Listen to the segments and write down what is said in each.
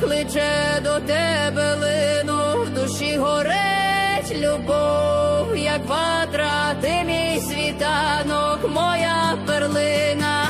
кличе до тебе лину, в душі горить любов, як ватра, ти мій світанок, моя перлина.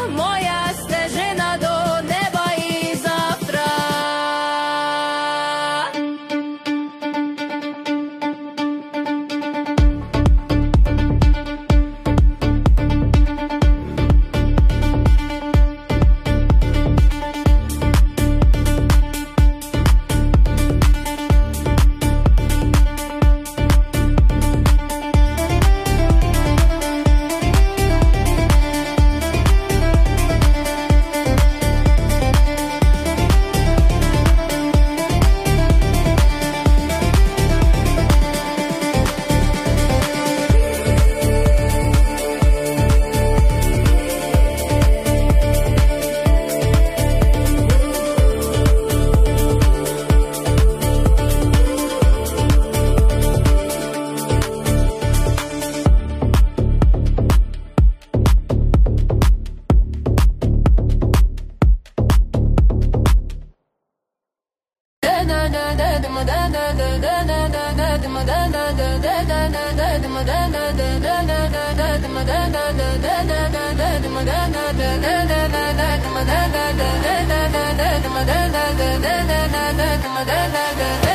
da da da da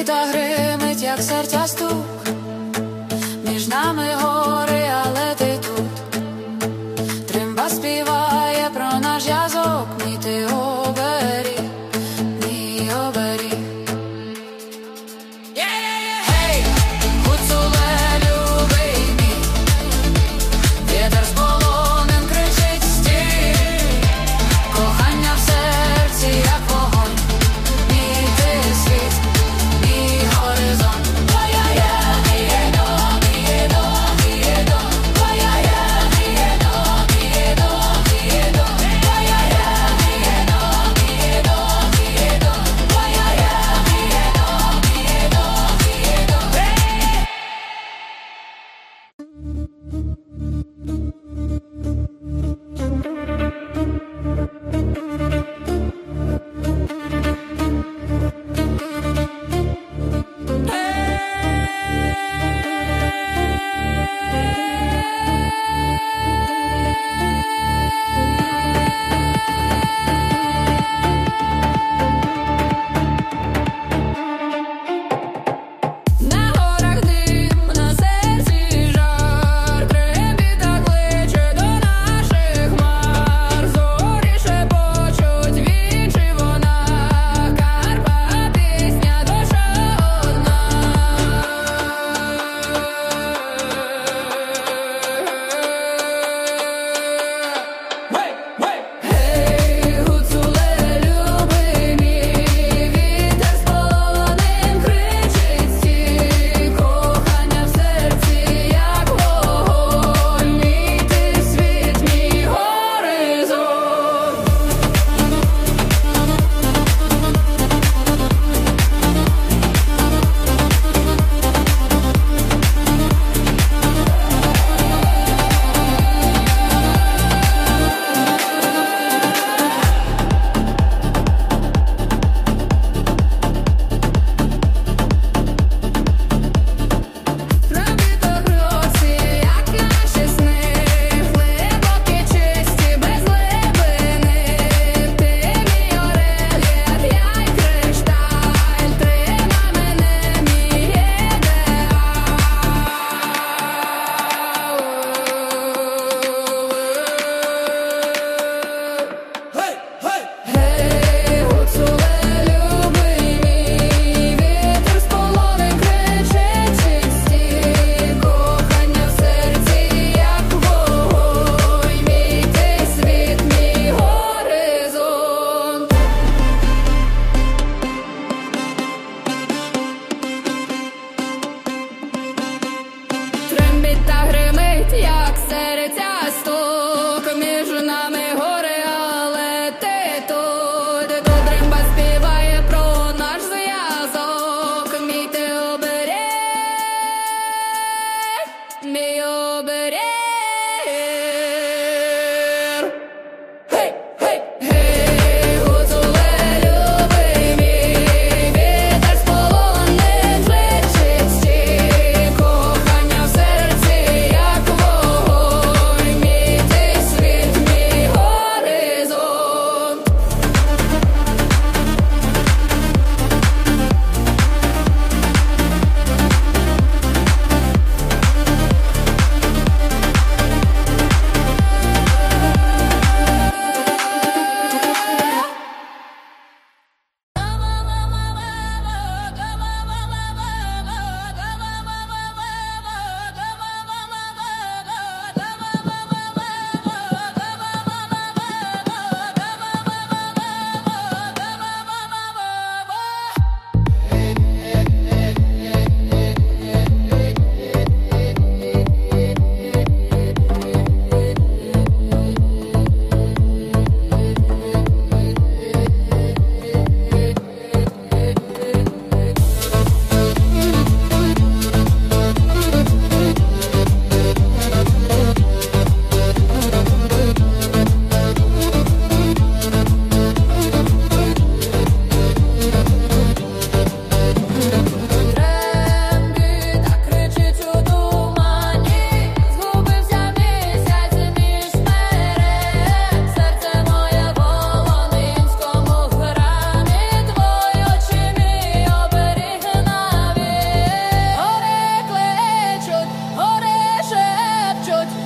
Трембіта гримить, як серця стук. Між нами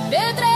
Pedreiro é